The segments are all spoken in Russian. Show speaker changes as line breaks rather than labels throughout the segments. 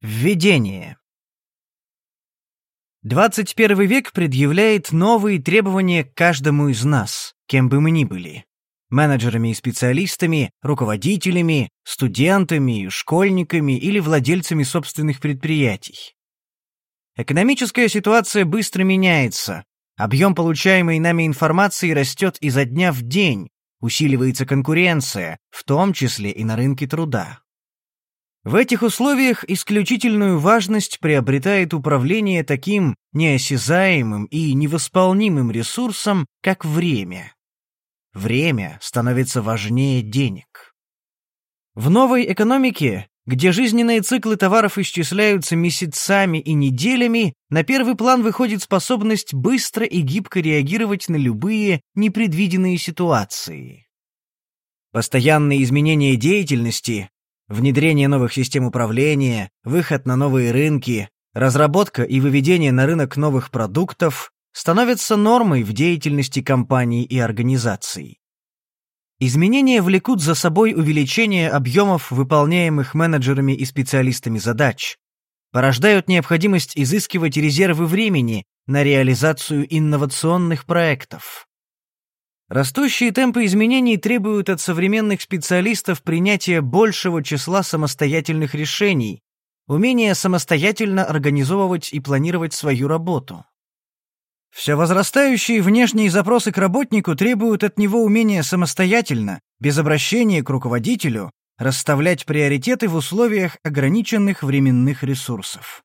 Введение. 21 век предъявляет новые требования к каждому из нас, кем бы мы ни были. Менеджерами и специалистами, руководителями, студентами, школьниками или владельцами собственных предприятий. Экономическая ситуация быстро меняется. Объем получаемой нами информации растет изо дня в день, усиливается конкуренция, в том числе и на рынке труда. В этих условиях исключительную важность приобретает управление таким неосязаемым и невосполнимым ресурсом, как время. Время становится важнее денег. В новой экономике, где жизненные циклы товаров исчисляются месяцами и неделями, на первый план выходит способность быстро и гибко реагировать на любые непредвиденные ситуации. Постоянные изменения деятельности внедрение новых систем управления, выход на новые рынки, разработка и выведение на рынок новых продуктов становятся нормой в деятельности компаний и организаций. Изменения влекут за собой увеличение объемов выполняемых менеджерами и специалистами задач, порождают необходимость изыскивать резервы времени на реализацию инновационных проектов. Растущие темпы изменений требуют от современных специалистов принятия большего числа самостоятельных решений, умения самостоятельно организовывать и планировать свою работу. Все возрастающие внешние запросы к работнику требуют от него умения самостоятельно, без обращения к руководителю, расставлять приоритеты в условиях ограниченных временных ресурсов.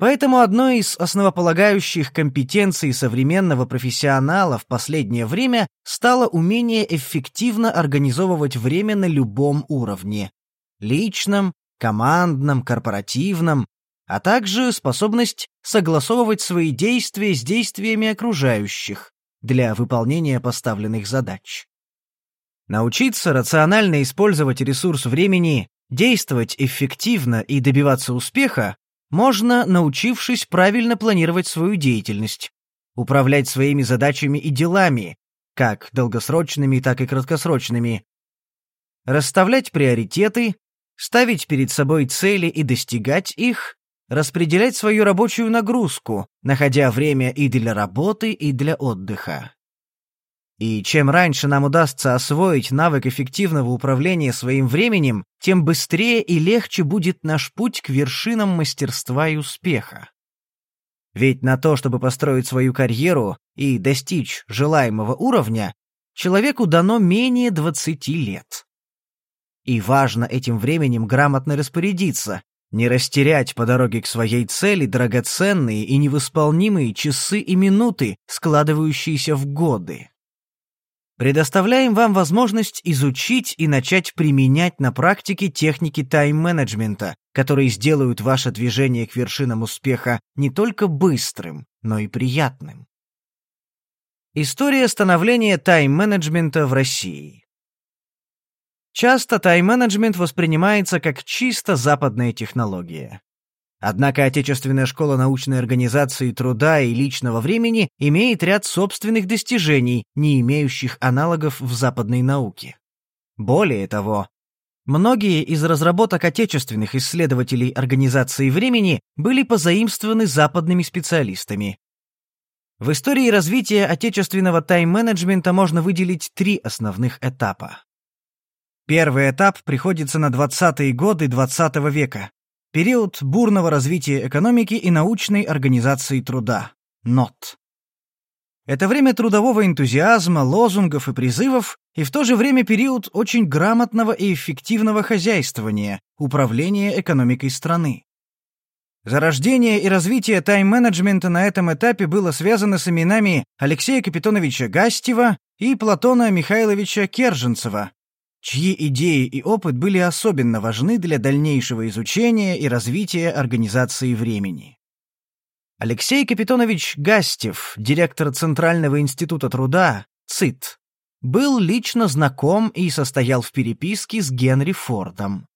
Поэтому одной из основополагающих компетенций современного профессионала в последнее время стало умение эффективно организовывать время на любом уровне – личном, командном, корпоративном, а также способность согласовывать свои действия с действиями окружающих для выполнения поставленных задач. Научиться рационально использовать ресурс времени, действовать эффективно и добиваться успеха можно, научившись правильно планировать свою деятельность, управлять своими задачами и делами, как долгосрочными, так и краткосрочными, расставлять приоритеты, ставить перед собой цели и достигать их, распределять свою рабочую нагрузку, находя время и для работы, и для отдыха. И чем раньше нам удастся освоить навык эффективного управления своим временем, тем быстрее и легче будет наш путь к вершинам мастерства и успеха. Ведь на то, чтобы построить свою карьеру и достичь желаемого уровня, человеку дано менее 20 лет. И важно этим временем грамотно распорядиться, не растерять по дороге к своей цели драгоценные и невосполнимые часы и минуты, складывающиеся в годы предоставляем вам возможность изучить и начать применять на практике техники тайм-менеджмента, которые сделают ваше движение к вершинам успеха не только быстрым, но и приятным. История становления тайм-менеджмента в России. Часто тайм-менеджмент воспринимается как чисто западная технология. Однако Отечественная школа научной организации труда и личного времени имеет ряд собственных достижений, не имеющих аналогов в западной науке. Более того, многие из разработок отечественных исследователей организации времени были позаимствованы западными специалистами. В истории развития отечественного тайм-менеджмента можно выделить три основных этапа. Первый этап приходится на 20-е годы XX -го века, Период бурного развития экономики и научной организации труда. НОТ. Это время трудового энтузиазма, лозунгов и призывов, и в то же время период очень грамотного и эффективного хозяйствования, управления экономикой страны. Зарождение и развитие тайм-менеджмента на этом этапе было связано с именами Алексея Капитоновича Гастева и Платона Михайловича Керженцева, чьи идеи и опыт были особенно важны для дальнейшего изучения и развития организации времени. Алексей Капитонович Гастев, директор Центрального института труда, ЦИТ, был лично знаком и состоял в переписке с Генри Фордом.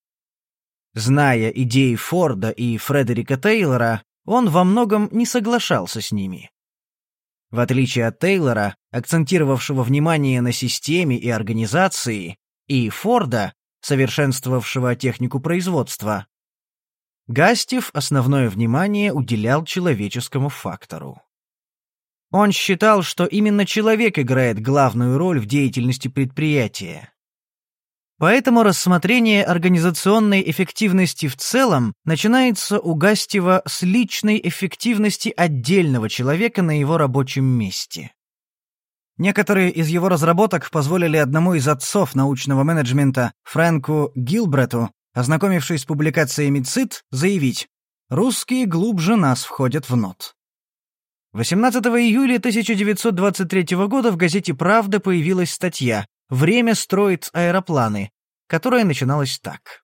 Зная идеи Форда и Фредерика Тейлора, он во многом не соглашался с ними. В отличие от Тейлора, акцентировавшего внимание на системе и организации, и Форда, совершенствовавшего технику производства. Гастев основное внимание уделял человеческому фактору. Он считал, что именно человек играет главную роль в деятельности предприятия. Поэтому рассмотрение организационной эффективности в целом начинается у Гастева с личной эффективности отдельного человека на его рабочем месте. Некоторые из его разработок позволили одному из отцов научного менеджмента, Фрэнку Гилбрету, ознакомившись с публикациями ЦИТ, заявить «Русские глубже нас входят в нот». 18 июля 1923 года в газете «Правда» появилась статья «Время строит аэропланы», которая начиналась так.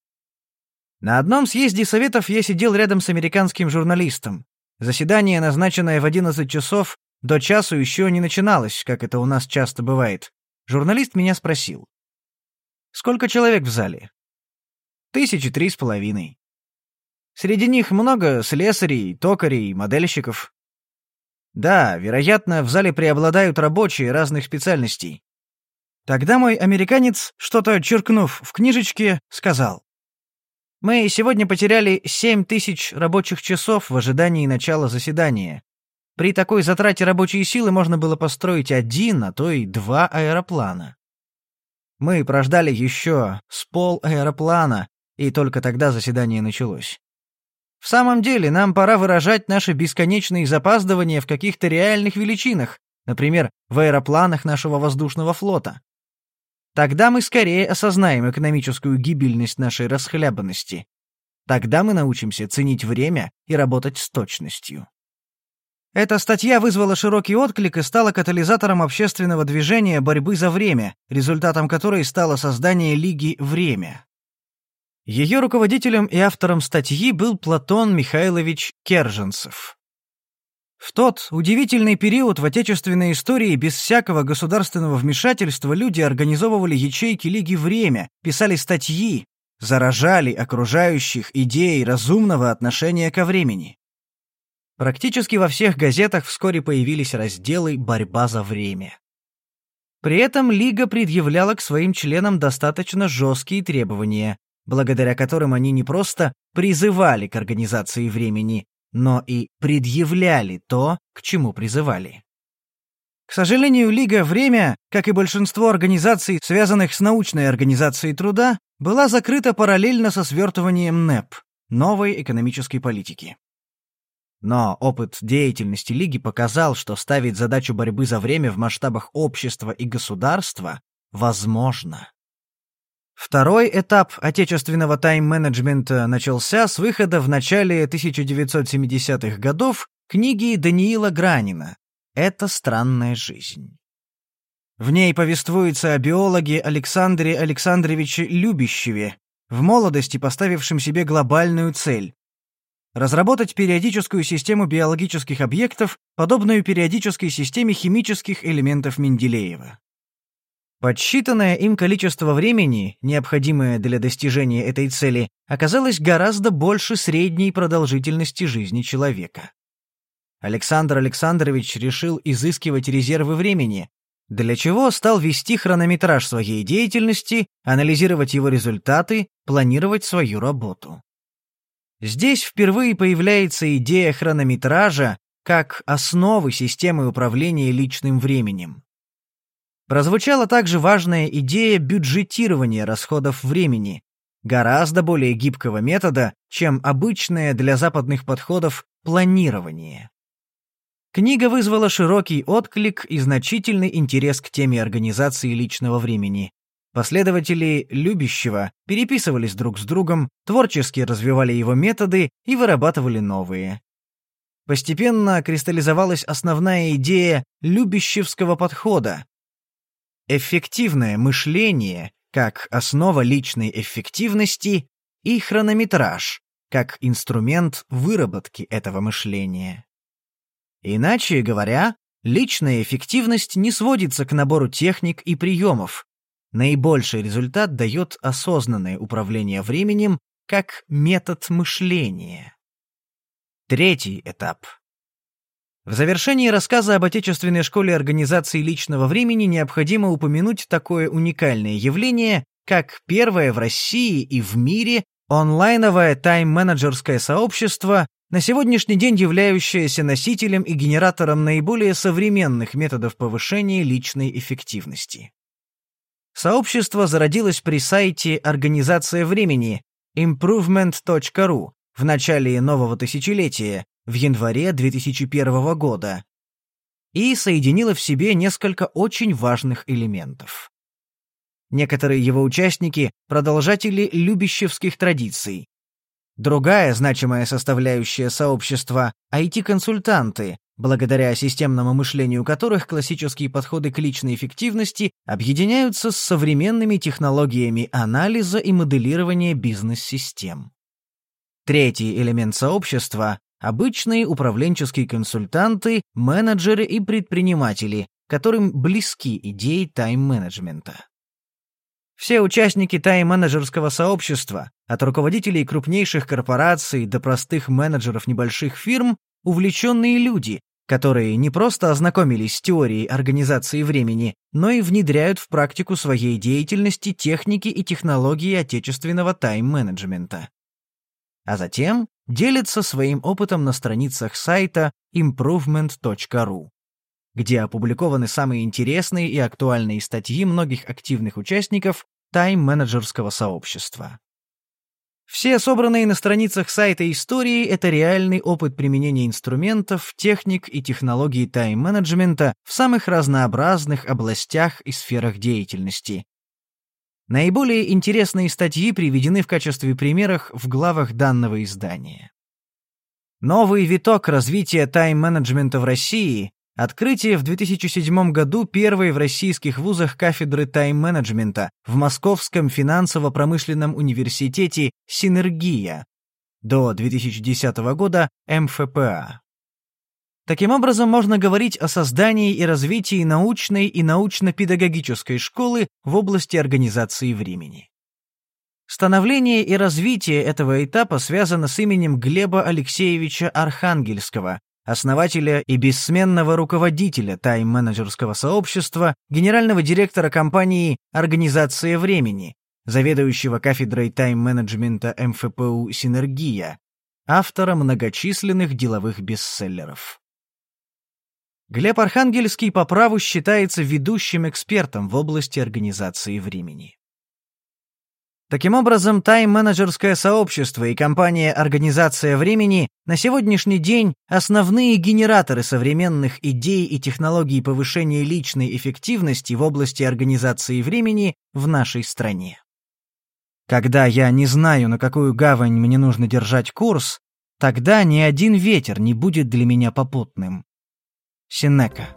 На одном съезде советов я сидел рядом с американским журналистом. Заседание, назначенное в 11 часов, до часу еще не начиналось, как это у нас часто бывает. Журналист меня спросил. «Сколько человек в зале?» «Тысячи три с половиной». Среди них много слесарей, токарей, модельщиков. Да, вероятно, в зале преобладают рабочие разных специальностей. Тогда мой американец, что-то черкнув в книжечке, сказал. «Мы сегодня потеряли семь тысяч рабочих часов в ожидании начала заседания. При такой затрате рабочей силы можно было построить один, а то и два аэроплана. Мы прождали еще с пол аэроплана, и только тогда заседание началось. В самом деле, нам пора выражать наши бесконечные запаздывания в каких-то реальных величинах, например, в аэропланах нашего воздушного флота. Тогда мы скорее осознаем экономическую гибельность нашей расхлябанности. Тогда мы научимся ценить время и работать с точностью. Эта статья вызвала широкий отклик и стала катализатором общественного движения борьбы за время, результатом которой стало создание Лиги «Время». Ее руководителем и автором статьи был Платон Михайлович Керженцев. В тот удивительный период в отечественной истории без всякого государственного вмешательства люди организовывали ячейки Лиги «Время», писали статьи, заражали окружающих идеей разумного отношения ко времени. Практически во всех газетах вскоре появились разделы «Борьба за время». При этом Лига предъявляла к своим членам достаточно жесткие требования, благодаря которым они не просто призывали к организации времени, но и предъявляли то, к чему призывали. К сожалению, Лига «Время», как и большинство организаций, связанных с научной организацией труда, была закрыта параллельно со свертыванием НЭП – новой экономической политики. Но опыт деятельности Лиги показал, что ставить задачу борьбы за время в масштабах общества и государства возможно. Второй этап отечественного тайм-менеджмента начался с выхода в начале 1970-х годов книги Даниила Гранина «Это странная жизнь». В ней повествуется о биологе Александре Александровиче Любящеве, в молодости поставившем себе глобальную цель – разработать периодическую систему биологических объектов, подобную периодической системе химических элементов Менделеева. Подсчитанное им количество времени, необходимое для достижения этой цели, оказалось гораздо больше средней продолжительности жизни человека. Александр Александрович решил изыскивать резервы времени, для чего стал вести хронометраж своей деятельности, анализировать его результаты, планировать свою работу. Здесь впервые появляется идея хронометража как основы системы управления личным временем. Прозвучала также важная идея бюджетирования расходов времени, гораздо более гибкого метода, чем обычное для западных подходов планирование. Книга вызвала широкий отклик и значительный интерес к теме организации личного времени. Последователи любящего переписывались друг с другом, творчески развивали его методы и вырабатывали новые. Постепенно кристаллизовалась основная идея любящевского подхода, эффективное мышление как основа личной эффективности и хронометраж как инструмент выработки этого мышления. Иначе говоря, личная эффективность не сводится к набору техник и приемов. Наибольший результат дает осознанное управление временем как метод мышления. Третий этап — в завершении рассказа об отечественной школе организации личного времени необходимо упомянуть такое уникальное явление, как первая в России и в мире Онлайновое тайм-менеджерское сообщество, на сегодняшний день являющееся носителем и генератором наиболее современных методов повышения личной эффективности. Сообщество зародилось при сайте «Организация времени» improvement.ru в начале нового тысячелетия, в январе 2001 года, и соединило в себе несколько очень важных элементов. Некоторые его участники – продолжатели любящевских традиций. Другая значимая составляющая сообщества – IT-консультанты, благодаря системному мышлению которых классические подходы к личной эффективности объединяются с современными технологиями анализа и моделирования бизнес-систем. Третий элемент сообщества – обычные управленческие консультанты, менеджеры и предприниматели, которым близки идеи тайм-менеджмента. Все участники тайм-менеджерского сообщества, от руководителей крупнейших корпораций до простых менеджеров небольших фирм, увлеченные люди, которые не просто ознакомились с теорией организации времени, но и внедряют в практику своей деятельности техники и технологии отечественного тайм-менеджмента. А затем делятся своим опытом на страницах сайта improvement.ru где опубликованы самые интересные и актуальные статьи многих активных участников тайм-менеджерского сообщества. Все собранные на страницах сайта истории — это реальный опыт применения инструментов, техник и технологий тайм-менеджмента в самых разнообразных областях и сферах деятельности. Наиболее интересные статьи приведены в качестве примеров в главах данного издания. Новый виток развития тайм-менеджмента в России Открытие в 2007 году первой в российских вузах кафедры тайм-менеджмента в Московском финансово-промышленном университете «Синергия» до 2010 года МФПА. Таким образом, можно говорить о создании и развитии научной и научно-педагогической школы в области организации времени. Становление и развитие этого этапа связано с именем Глеба Алексеевича Архангельского, основателя и бессменного руководителя тайм-менеджерского сообщества, генерального директора компании «Организация времени», заведующего кафедрой тайм-менеджмента МФПУ «Синергия», автора многочисленных деловых бестселлеров. Глеб Архангельский по праву считается ведущим экспертом в области организации времени. Таким образом, тайм-менеджерское сообщество и компания «Организация времени» на сегодняшний день основные генераторы современных идей и технологий повышения личной эффективности в области организации времени в нашей стране. Когда я не знаю, на какую гавань мне нужно держать курс, тогда ни один ветер не будет для меня попутным. Синека